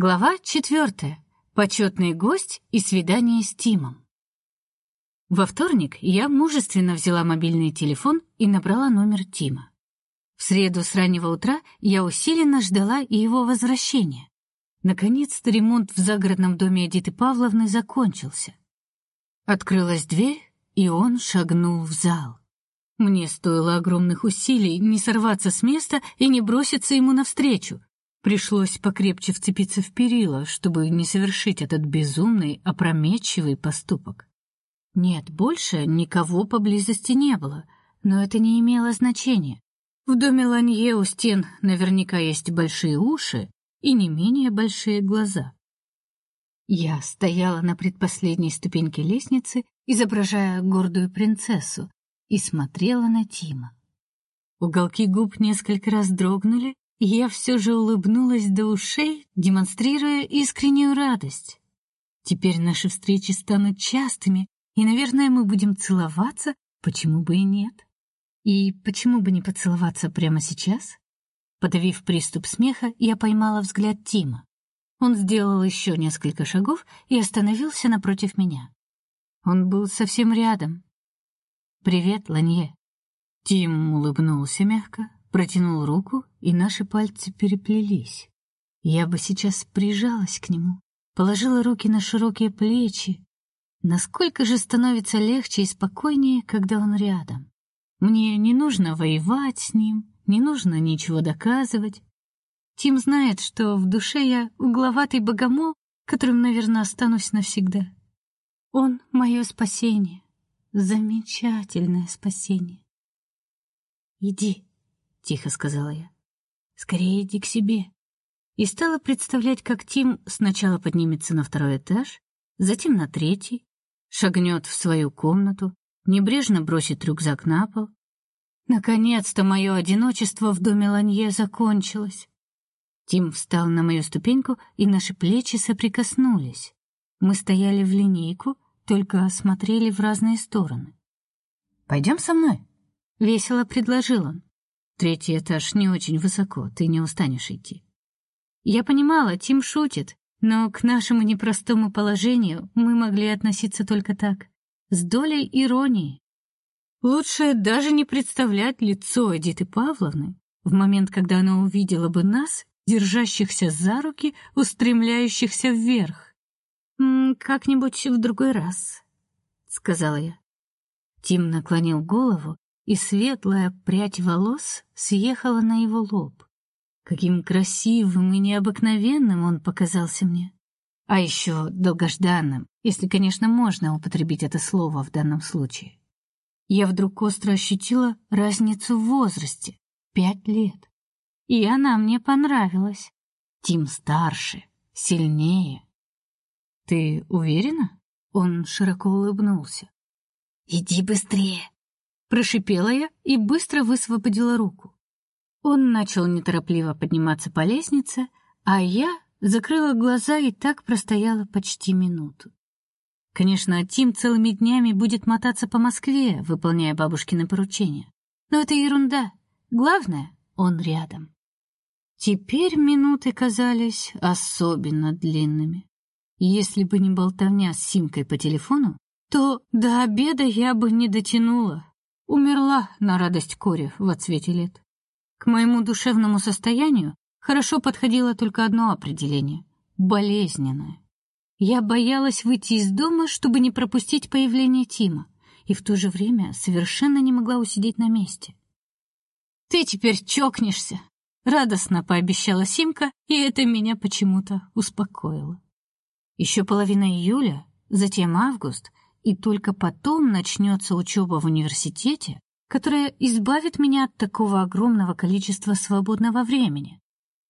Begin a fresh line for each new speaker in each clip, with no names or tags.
Глава четвертая. Почетный гость и свидание с Тимом. Во вторник я мужественно взяла мобильный телефон и набрала номер Тима. В среду с раннего утра я усиленно ждала его возвращения. Наконец-то ремонт в загородном доме Эдиты Павловны закончился. Открылась дверь, и он шагнул в зал. Мне стоило огромных усилий не сорваться с места и не броситься ему навстречу. Пришлось покрепче вцепиться в перила, чтобы не совершить этот безумный, опрометчивый поступок. Нет, больше никого поблизости не было, но это не имело значения. В доме Ланье у стен наверняка есть большие уши и не менее большие глаза. Я стояла на предпоследней ступеньке лестницы, изображая гордую принцессу, и смотрела на Тима. Уголки губ несколько раз дрогнули, я все же улыбнулась до ушей, демонстрируя искреннюю радость. Теперь наши встречи станут частыми, и, наверное, мы будем целоваться, почему бы и нет? И почему бы не поцеловаться прямо сейчас? Подавив приступ смеха, я поймала взгляд Тима. Он сделал еще несколько шагов и остановился напротив меня. Он был совсем рядом. Привет, Ланье. Тим улыбнулся мягко, протянул руку, и наши пальцы переплелись. Я бы сейчас прижалась к нему, положила руки на широкие плечи. Насколько же становится легче и спокойнее, когда он рядом. Мне не нужно воевать с ним, не нужно ничего доказывать. Тим знает, что в душе я угловатый богомол, которым, наверное, останусь навсегда. Он мое спасение, замечательное спасение. Иди, тихо сказала я. Скорее иди к себе. И стала представлять, как Тим сначала поднимется на второй этаж, затем на третий, шагнет в свою комнату, небрежно бросит рюкзак на пол. Наконец-то мое одиночество в доме Ланье закончилось. Тим встал на мою ступеньку, и наши плечи соприкоснулись. Мы стояли в линейку, только смотрели в разные стороны. Пойдем со мной, весело предложил он. Третий этаж не очень высоко, ты не устанешь идти. Я понимала, Тим шутит, но к нашему непростому положению мы могли относиться только так, с долей иронии. Лучше даже не представлять лицо Эдиты Павловны в момент, когда она увидела бы нас, держащихся за руки, устремляющихся вверх. как-нибудь в другой раз, сказала я. Тим наклонил голову и светлая прядь волос съехала на его лоб. Каким красивым и необыкновенным он показался мне. А еще долгожданным, если, конечно, можно употребить это слово в данном случае. Я вдруг остро ощутила разницу в возрасте пять лет. И она мне понравилась. Тим старше, сильнее. Ты уверена? Он широко улыбнулся. Иди быстрее, прошипела я и быстро высвободила руку. Он начал неторопливо подниматься по лестнице, а я закрыла глаза и так простояла почти минуту. Конечно, Тим целыми днями будет мотаться по Москве, выполняя бабушкины поручения. Но это ерунда. Главное, он рядом. Теперь минуты казались особенно длинными. Если бы не болтовня с Симкой по телефону, то до обеда я бы не дотянула. Умерла на радость Коре в отсвете лет. К моему душевному состоянию хорошо подходило только одно определение болезненное. Я боялась выйти из дома, чтобы не пропустить появление Тима, и в то же время совершенно не могла усидеть на месте. Ты теперь чокнешься, радостно пообещала Симка, и это меня почему-то успокоило. Еще половина июля, затем август, и только потом начнется учеба в университете, которая избавит меня от такого огромного количества свободного времени,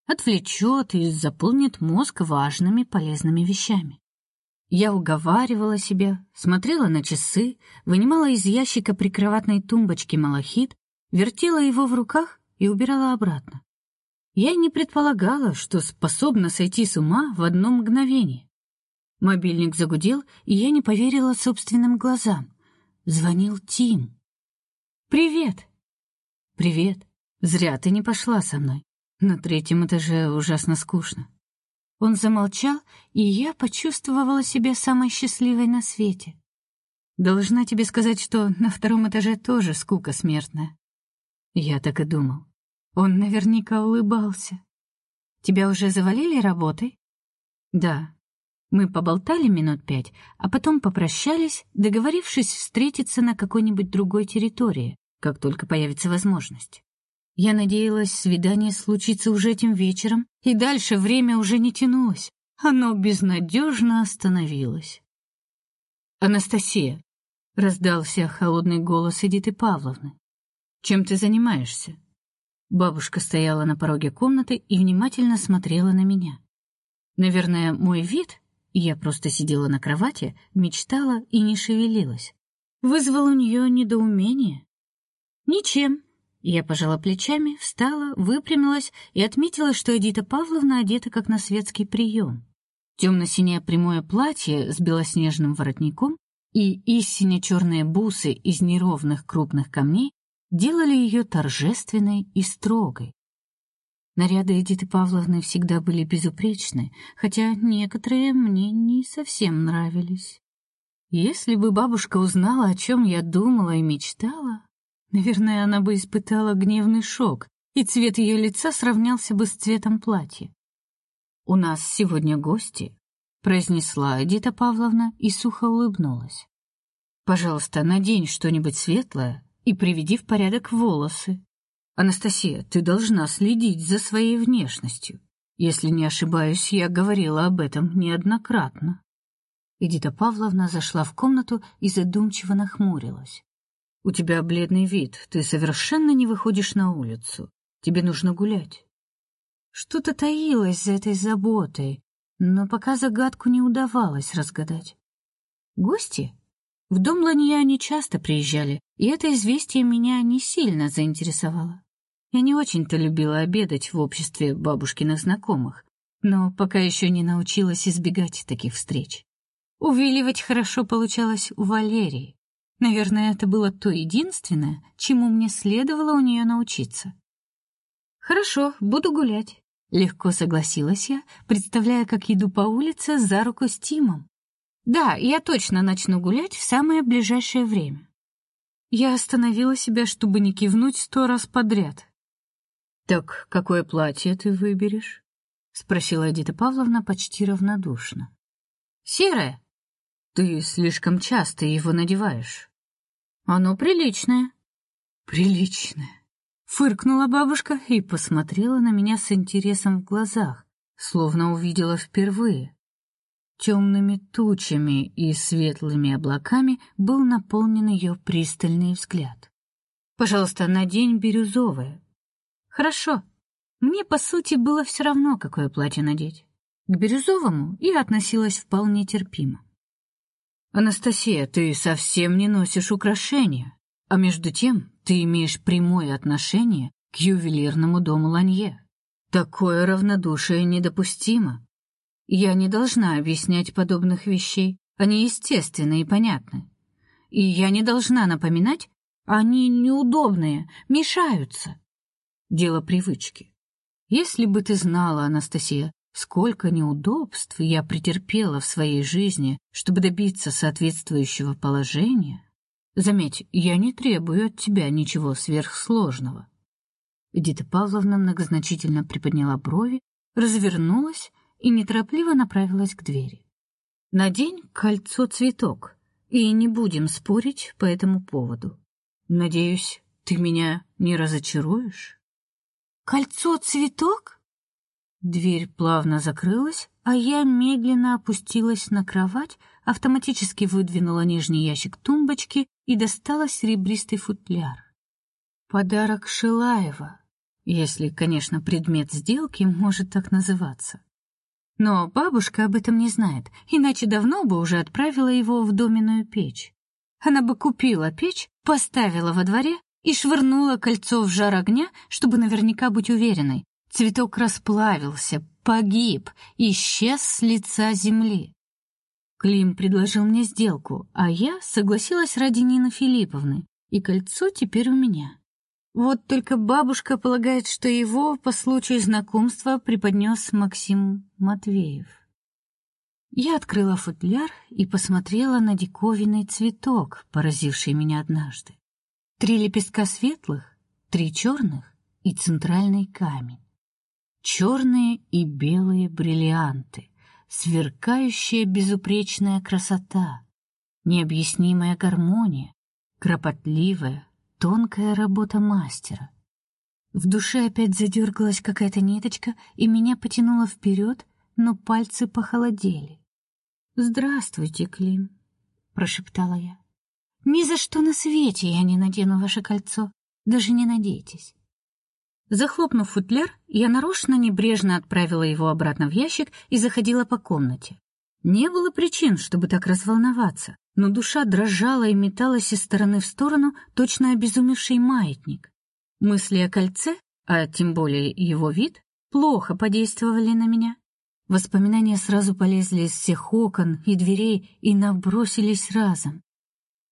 отвлечет и заполнит мозг важными полезными вещами. Я уговаривала себя, смотрела на часы, вынимала из ящика прикроватной тумбочки малахит, вертела его в руках и убирала обратно. Я не предполагала, что способна сойти с ума в одно мгновение. Мобильник загудел, и я не поверила собственным глазам. Звонил Тим. Привет. Привет. Зря ты не пошла со мной. На третьем этаже ужасно скучно. Он замолчал, и я почувствовала себя самой счастливой на свете. Должна тебе сказать, что на втором этаже тоже скука смертная. Я так и думал. Он наверняка улыбался. Тебя уже завалили работой? Да. Мы поболтали минут пять, а потом попрощались, договорившись встретиться на какой-нибудь другой территории, как только появится возможность. Я надеялась, свидание случится уже этим вечером, и дальше время уже не тянулось. Оно безнадежно остановилось. Анастасия, раздался холодный голос Эдиты Павловны. Чем ты занимаешься? Бабушка стояла на пороге комнаты и внимательно смотрела на меня. Наверное, мой вид, я просто сидела на кровати, мечтала и не шевелилась, вызвал у нее недоумение. Ничем, я пожала плечами, встала, выпрямилась и отметила, что Эдита Павловна одета как на светский прием. Темно-синее прямое платье с белоснежным воротником и истинно черные бусы из неровных крупных камней делали ее торжественной и строгой. Наряды Эдиты Павловны всегда были безупречны, хотя некоторые мне не совсем нравились. Если бы бабушка узнала, о чем я думала и мечтала, Наверное, она бы испытала гневный шок, и цвет ее лица сравнялся бы с цветом платья. У нас сегодня гости, произнесла Эдита Павловна и сухо улыбнулась. Пожалуйста, надень что-нибудь светлое и приведи в порядок волосы. Анастасия, ты должна следить за своей внешностью. Если не ошибаюсь, я говорила об этом неоднократно. Эдита Павловна зашла в комнату и задумчиво нахмурилась. У тебя бледный вид, ты совершенно не выходишь на улицу. Тебе нужно гулять. Что-то таилось за этой заботой, но пока загадку не удавалось разгадать. Гости? В дом Ланья они часто приезжали, и это известие меня не сильно заинтересовало. Я не очень-то любила обедать в обществе бабушкиных знакомых, но пока еще не научилась избегать таких встреч. Увиливать хорошо получалось у Валерии. Наверное, это было то единственное, чему мне следовало у нее научиться. Хорошо, буду гулять, легко согласилась я, представляя, как иду по улице за руку с Тимом. Да, я точно начну гулять в самое ближайшее время. Я остановила себя, чтобы не кивнуть сто раз подряд. Так какое платье ты выберешь? спросила Эдита Павловна почти равнодушно. Серое. Ты слишком часто его надеваешь. Оно приличное. Приличное. Фыркнула бабушка и посмотрела на меня с интересом в глазах, словно увидела впервые. Темными тучами и светлыми облаками был наполнен ее пристальный взгляд. Пожалуйста, надень бирюзовое. Хорошо. Мне по сути было все равно, какое платье надеть. К бирюзовому я относилась вполне терпимо. Анастасия, ты совсем не носишь украшения, а между тем ты имеешь прямое отношение к ювелирному дому Ланье. Такое равнодушие недопустимо. Я не должна объяснять подобных вещей, они естественны и понятны. И я не должна напоминать, они неудобные, мешаются. Дело привычки. Если бы ты знала, Анастасия, Сколько неудобств я претерпела в своей жизни, чтобы добиться соответствующего положения. Заметь, я не требую от тебя ничего сверхсложного. Эдита Павловна многозначительно приподняла брови, развернулась и неторопливо направилась к двери. Надень кольцо-цветок, и не будем спорить по этому поводу. Надеюсь, ты меня не разочаруешь. Кольцо-цветок? Дверь плавно закрылась, а я медленно опустилась на кровать, автоматически выдвинула нижний ящик тумбочки и достала серебристый футляр. Подарок Шилаева, если, конечно, предмет сделки может так называться. Но бабушка об этом не знает, иначе давно бы уже отправила его в доменную печь. Она бы купила печь, поставила во дворе и швырнула кольцо в жар огня, чтобы наверняка быть уверенной, Цветок расплавился, погиб, исчез с лица земли. Клим предложил мне сделку, а я согласилась ради Нины Филипповны, и кольцо теперь у меня. Вот только бабушка полагает, что его по случаю знакомства преподнес Максим Матвеев. Я открыла футляр и посмотрела на диковинный цветок, поразивший меня однажды. Три лепестка светлых, три черных и центральный камень. Черные и белые бриллианты, сверкающая безупречная красота, необъяснимая гармония, кропотливая, тонкая работа мастера. В душе опять задергалась какая-то ниточка, и меня потянуло вперед, но пальцы похолодели. "Здравствуйте, Клим", прошептала я. "Ни за что на свете я не надену ваше кольцо, даже не надейтесь". Захлопнув футляр, я нарочно небрежно отправила его обратно в ящик и заходила по комнате. Не было причин, чтобы так разволноваться, но душа дрожала и металась из стороны в сторону, точно обезумевший маятник. Мысли о кольце, а тем более его вид, плохо подействовали на меня. Воспоминания сразу полезли из всех окон и дверей и набросились разом.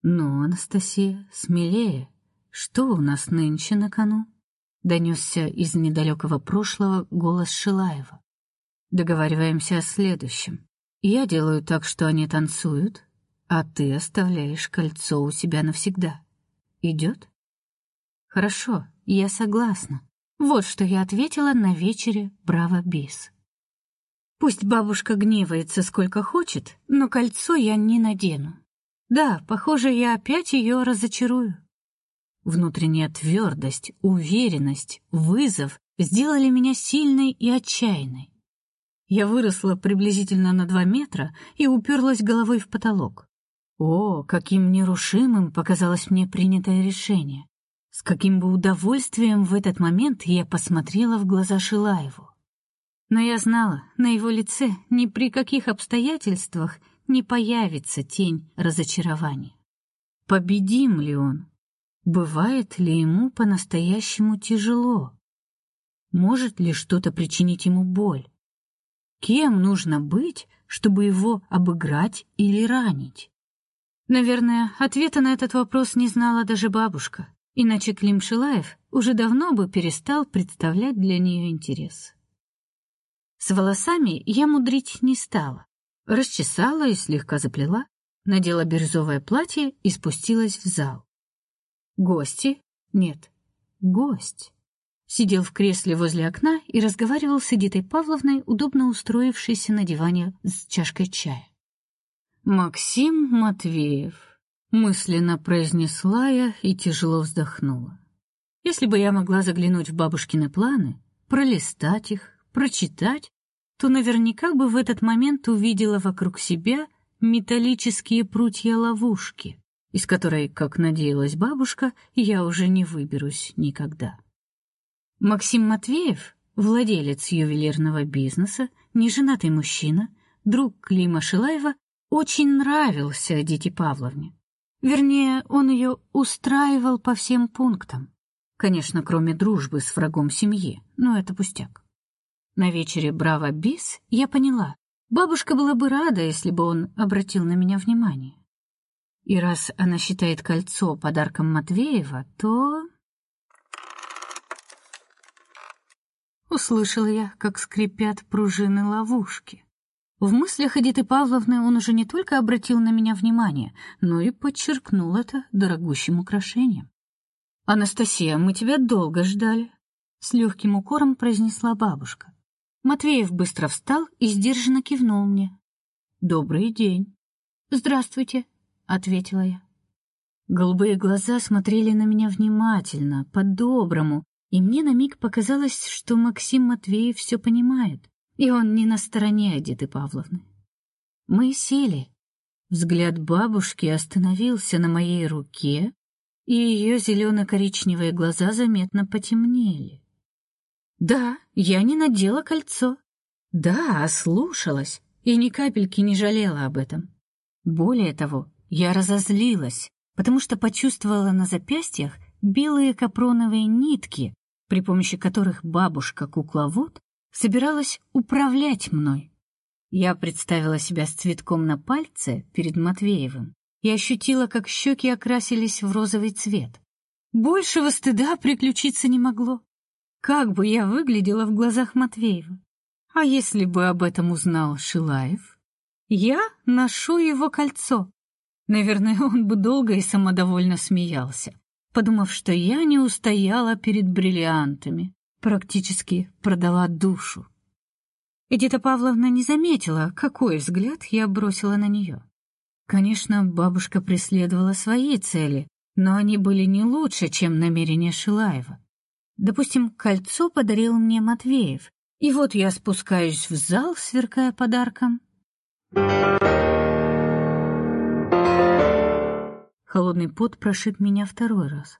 "Ну, Анастасия, смелее. Что у нас нынче на кону?" донесся из недалекого прошлого голос Шилаева. Договариваемся о следующем. Я делаю так, что они танцуют, а ты оставляешь кольцо у себя навсегда. Идет? Хорошо, я согласна. Вот что я ответила на вечере Браво Бис. Пусть бабушка гневается сколько хочет, но кольцо я не надену. Да, похоже, я опять ее разочарую. Внутренняя твердость, уверенность, вызов сделали меня сильной и отчаянной. Я выросла приблизительно на два метра и уперлась головой в потолок. О, каким нерушимым показалось мне принятое решение. С каким бы удовольствием в этот момент я посмотрела в глаза Шилаеву. Но я знала, на его лице ни при каких обстоятельствах не появится тень разочарования. Победим ли он? Бывает ли ему по-настоящему тяжело? Может ли что-то причинить ему боль? Кем нужно быть, чтобы его обыграть или ранить? Наверное, ответа на этот вопрос не знала даже бабушка, иначе Клим Шилаев уже давно бы перестал представлять для нее интерес. С волосами я мудрить не стала. Расчесала и слегка заплела, надела бирюзовое платье и спустилась в зал. Гости? Нет, гость. Сидел в кресле возле окна и разговаривал с Эдитой Павловной, удобно устроившейся на диване с чашкой чая. Максим Матвеев, мысленно произнесла я и тяжело вздохнула. Если бы я могла заглянуть в бабушкины планы, пролистать их, прочитать, то наверняка бы в этот момент увидела вокруг себя металлические прутья ловушки, из которой, как надеялась бабушка, я уже не выберусь никогда. Максим Матвеев, владелец ювелирного бизнеса, неженатый мужчина, друг Клима Шилаева, очень нравился Дите Павловне. Вернее, он ее устраивал по всем пунктам. Конечно, кроме дружбы с врагом семьи, но это пустяк. На вечере Браво Бис я поняла, бабушка была бы рада, если бы он обратил на меня внимание. И раз она считает кольцо подарком Матвеева, то услышала я, как скрипят пружины ловушки. В мыслях Эдиты Павловны он уже не только обратил на меня внимание, но и подчеркнул это дорогущим украшением. Анастасия, мы тебя долго ждали, с легким укором произнесла бабушка. Матвеев быстро встал и сдержанно кивнул мне. Добрый день. Здравствуйте, ответила я. Голубые глаза смотрели на меня внимательно, по-доброму, и мне на миг показалось, что Максим Матвеев все понимает, и он не на стороне Эдиты Павловны. Мы сели. Взгляд бабушки остановился на моей руке, и ее зелено-коричневые глаза заметно потемнели. Да, я не надела кольцо. Да, ослушалась и ни капельки не жалела об этом. Более того, я разозлилась, потому что почувствовала на запястьях белые капроновые нитки, при помощи которых бабушка-кукловод собиралась управлять мной. Я представила себя с цветком на пальце перед Матвеевым и ощутила, как щеки окрасились в розовый цвет. Большего стыда приключиться не могло. Как бы я выглядела в глазах Матвеева? А если бы об этом узнал Шилаев? Я ношу его кольцо. Наверное, он бы долго и самодовольно смеялся, подумав, что я не устояла перед бриллиантами, практически продала душу. Эдита Павловна не заметила, какой взгляд я бросила на нее. Конечно, бабушка преследовала свои цели, но они были не лучше, чем намерения Шилаева. Допустим, кольцо подарил мне Матвеев, и вот я спускаюсь в зал, сверкая подарком. Холодный пот прошиб меня второй раз.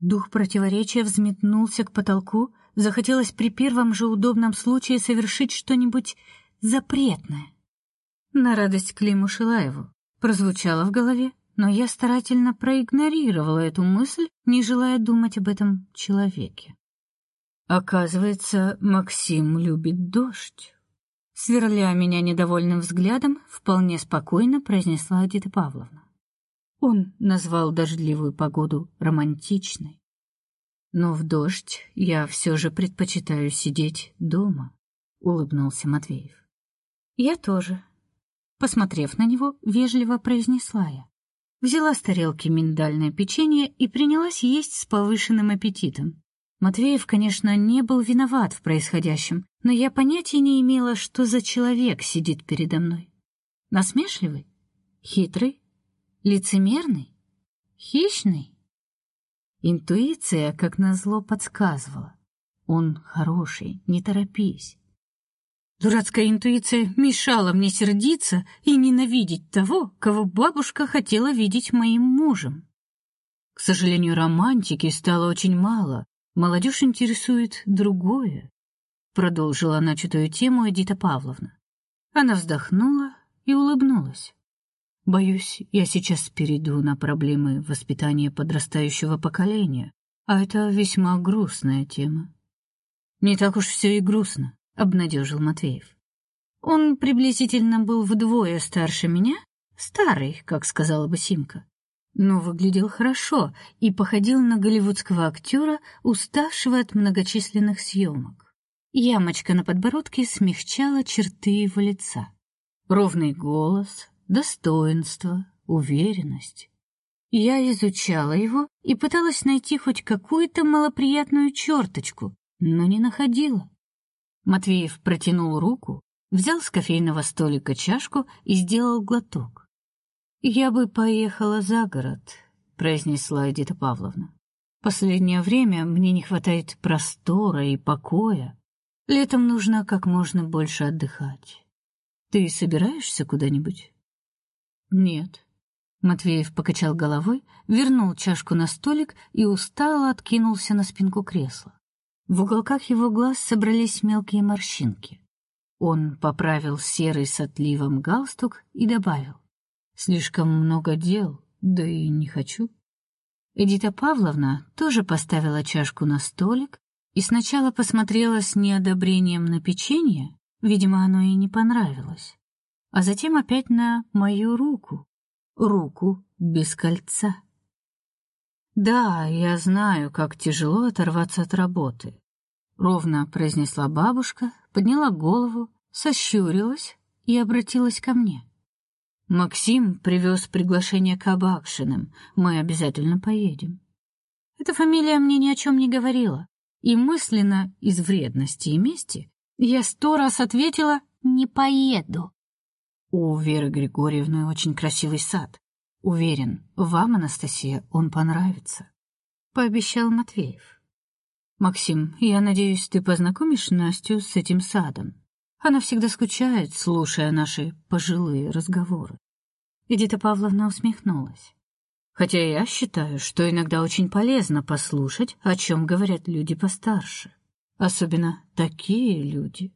Дух противоречия взметнулся к потолку, захотелось при первом же удобном случае совершить что-нибудь запретное. На радость Климу Шилаеву прозвучало в голове, но я старательно проигнорировала эту мысль, не желая думать об этом человеке. Оказывается, Максим любит дождь. Сверля меня недовольным взглядом, вполне спокойно произнесла Эдита Павловна. Он назвал дождливую погоду романтичной. Но в дождь я все же предпочитаю сидеть дома, улыбнулся Матвеев. Я тоже. Посмотрев на него, вежливо произнесла я. Взяла с тарелки миндальное печенье и принялась есть с повышенным аппетитом. Матвеев, конечно, не был виноват в происходящем, но я понятия не имела, что за человек сидит передо мной. Насмешливый, хитрый, лицемерный, хищный. Интуиция, как назло, подсказывала: он хороший, не торопись. Дурацкая интуиция мешала мне сердиться и ненавидеть того, кого бабушка хотела видеть моим мужем. К сожалению, романтики стало очень мало. Молодежь интересует другое, продолжила начатую тему Эдита Павловна. Она вздохнула и улыбнулась. Боюсь, я сейчас перейду на проблемы воспитания подрастающего поколения, а это весьма грустная тема. Не так уж все и грустно, обнадежил Матвеев. Он приблизительно был вдвое старше меня, старый, как сказала бы Симка, но выглядел хорошо и походил на голливудского актера, уставшего от многочисленных съемок. Ямочка на подбородке смягчала черты его лица. Ровный голос, достоинство, уверенность. Я изучала его и пыталась найти хоть какую-то малоприятную черточку, но не находила. Матвеев протянул руку, взял с кофейного столика чашку и сделал глоток. Я бы поехала за город, произнесла Эдита Павловна. Последнее время мне не хватает простора и покоя. Летом нужно как можно больше отдыхать. Ты собираешься куда-нибудь? Нет. Матвеев покачал головой, вернул чашку на столик и устало откинулся на спинку кресла. В уголках его глаз собрались мелкие морщинки. Он поправил серый с отливом галстук и добавил: "Слишком много дел, да и не хочу". Эдита Павловна тоже поставила чашку на столик и сначала посмотрела с неодобрением на печенье, видимо, оно ей не понравилось а затем опять на мою руку, руку без кольца. Да, я знаю, как тяжело оторваться от работы, ровно произнесла бабушка, подняла голову, сощурилась и обратилась ко мне. Максим привез приглашение к Абакшиным. Мы обязательно поедем. Эта фамилия мне ни о чем не говорила, и мысленно из вредности и мести я сто раз ответила: "Не поеду". У Веры Григорьевны очень красивый сад. Уверен, вам, Анастасия, он понравится, пообещал Матвеев. Максим, я надеюсь, ты познакомишь Настю с этим садом. Она всегда скучает, слушая наши пожилые разговоры. Эдита Павловна усмехнулась. Хотя я считаю, что иногда очень полезно послушать, о чем говорят люди постарше, особенно такие люди.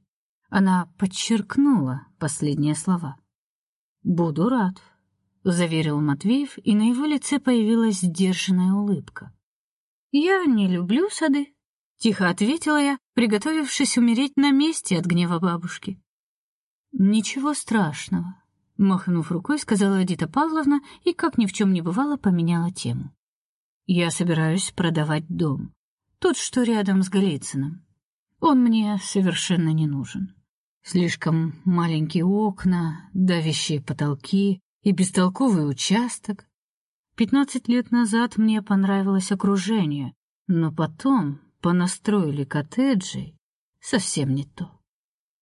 Она подчеркнула последние слова. Буду рад, заверил Матвеев, и на его лице появилась сдержанная улыбка. Я не люблю сады, тихо ответила я, приготовившись умереть на месте от гнева бабушки. Ничего страшного, махнув рукой, сказала Эдита Павловна и как ни в чем не бывало поменяла тему. Я собираюсь продавать дом. Тот, что рядом с Голицыным. Он мне совершенно не нужен. Слишком маленькие окна, давящие потолки и бестолковый участок. Пятнадцать лет назад мне понравилось окружение, но потом понастроили коттеджей совсем не то.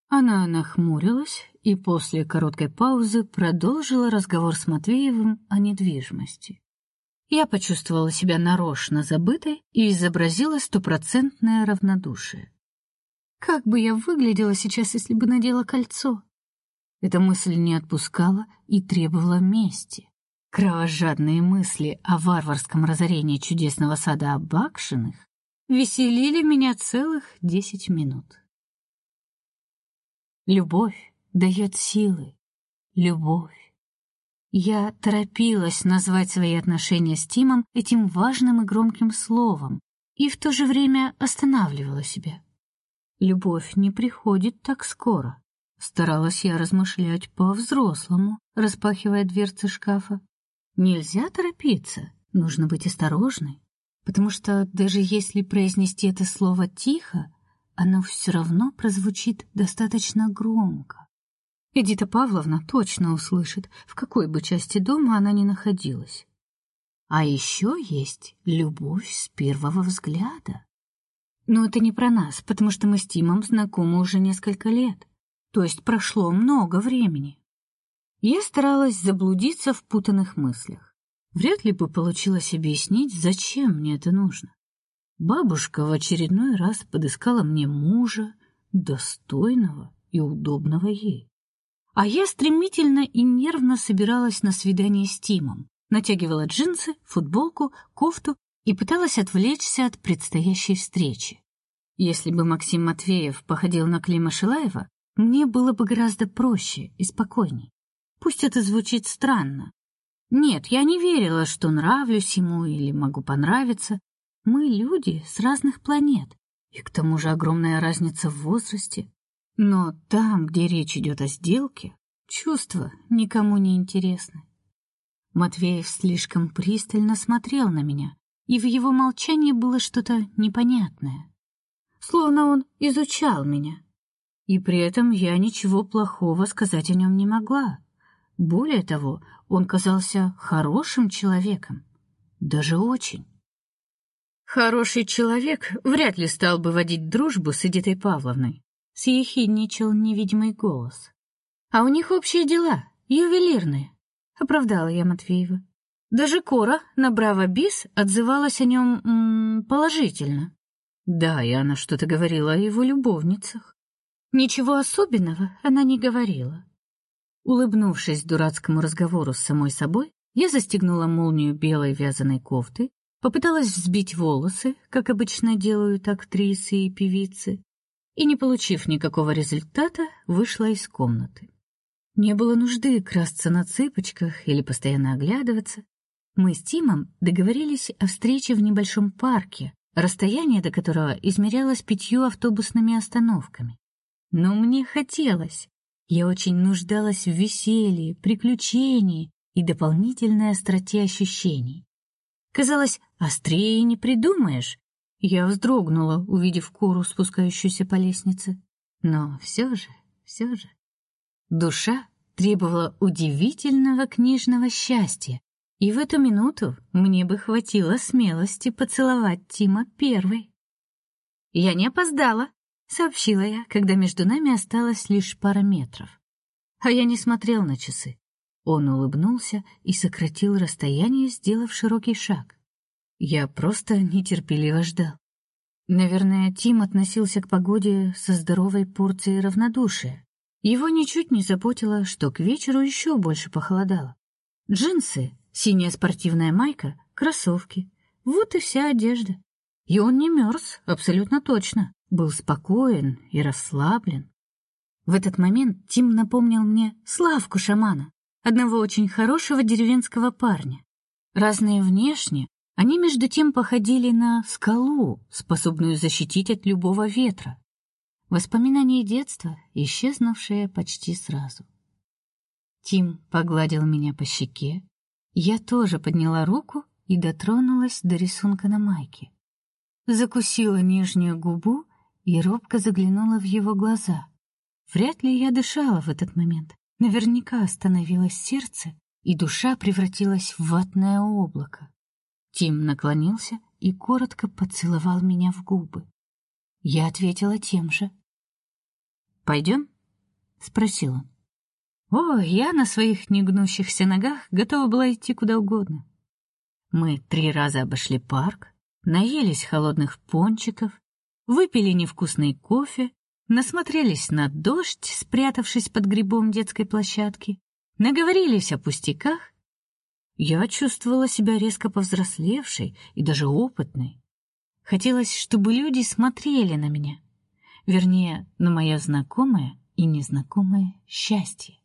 Она нахмурилась и после короткой паузы продолжила разговор с Матвеевым о недвижимости. Я почувствовала себя нарочно забытой и изобразила стопроцентное равнодушие. Как бы я выглядела сейчас, если бы надела кольцо? Эта мысль не отпускала и требовала мести. Кровожадные мысли о варварском разорении чудесного сада Абакшиных веселили меня целых десять минут. Любовь дает силы. Любовь. Я торопилась назвать свои отношения с Тимом этим важным и громким словом, и в то же время останавливала себя. Любовь не приходит так скоро. Старалась я размышлять по-взрослому, распахивая дверцы шкафа. Нельзя торопиться, нужно быть осторожной, потому что даже если произнести это слово тихо, оно все равно прозвучит достаточно громко. Эдита Павловна точно услышит, в какой бы части дома она ни находилась. А еще есть любовь с первого взгляда. Но это не про нас, потому что мы с Тимом знакомы уже несколько лет. То есть прошло много времени. Я старалась заблудиться в путанных мыслях. Вряд ли бы получилось объяснить, зачем мне это нужно. Бабушка в очередной раз подыскала мне мужа, достойного и удобного ей. А я стремительно и нервно собиралась на свидание с Тимом, натягивала джинсы, футболку, кофту и пыталась отвлечься от предстоящей встречи. Если бы Максим Матвеев походил на Клима Шилаева, мне было бы гораздо проще и спокойней. Пусть это звучит странно. Нет, я не верила, что нравлюсь ему или могу понравиться, мы люди с разных планет, и к тому же огромная разница в возрасте. Но там, где речь идет о сделке, чувства никому не интересны. Матвеев слишком пристально смотрел на меня, и в его молчании было что-то непонятное. Словно он изучал меня. И при этом я ничего плохого сказать о нем не могла. Более того, он казался хорошим человеком, даже очень. Хороший человек вряд ли стал бы водить дружбу с Эдитой Павловной, съехидничал невидимый голос. А у них общие дела, ювелирные, оправдала я Матвеева. Даже Кора на Браво Бис отзывалась о нем м -м, положительно. Да, и она что-то говорила о его любовницах. Ничего особенного она не говорила. Улыбнувшись дурацкому разговору с самой собой, я застегнула молнию белой вязаной кофты Попыталась взбить волосы, как обычно делают актрисы и певицы, и, не получив никакого результата, вышла из комнаты. Не было нужды красться на цыпочках или постоянно оглядываться. Мы с Тимом договорились о встрече в небольшом парке, расстояние до которого измерялось пятью автобусными остановками. Но мне хотелось. Я очень нуждалась в веселье, приключении и дополнительной остроте ощущений. Казалось, острее не придумаешь. Я вздрогнула, увидев Кору, спускающуюся по лестнице. Но все же, все же. Душа требовала удивительного книжного счастья, и в эту минуту мне бы хватило смелости поцеловать Тима первой. «Я не опоздала», — сообщила я, когда между нами осталось лишь пара метров. А я не смотрел на часы. Он улыбнулся и сократил расстояние, сделав широкий шаг. Я просто нетерпеливо ждал. Наверное, Тим относился к погоде со здоровой порцией равнодушия. Его ничуть не заботило, что к вечеру еще больше похолодало. Джинсы, синяя спортивная майка, кроссовки. Вот и вся одежда. И он не мерз, абсолютно точно. Был спокоен и расслаблен. В этот момент Тим напомнил мне Славку шамана одного очень хорошего деревенского парня. Разные внешне, они между тем походили на скалу, способную защитить от любого ветра. Воспоминания детства, исчезнувшие почти сразу. Тим погладил меня по щеке. Я тоже подняла руку и дотронулась до рисунка на майке. Закусила нижнюю губу и робко заглянула в его глаза. Вряд ли я дышала в этот момент. Наверняка остановилось сердце, и душа превратилась в ватное облако. Тим наклонился и коротко поцеловал меня в губы. Я ответила тем же. «Пойдем?» — спросил он. О, я на своих негнущихся ногах готова была идти куда угодно. Мы три раза обошли парк, наелись холодных пончиков, выпили невкусный кофе, насмотрелись на дождь, спрятавшись под грибом детской площадки, наговорились о пустяках. Я чувствовала себя резко повзрослевшей и даже опытной. Хотелось, чтобы люди смотрели на меня, вернее, на мое знакомое и незнакомое счастье.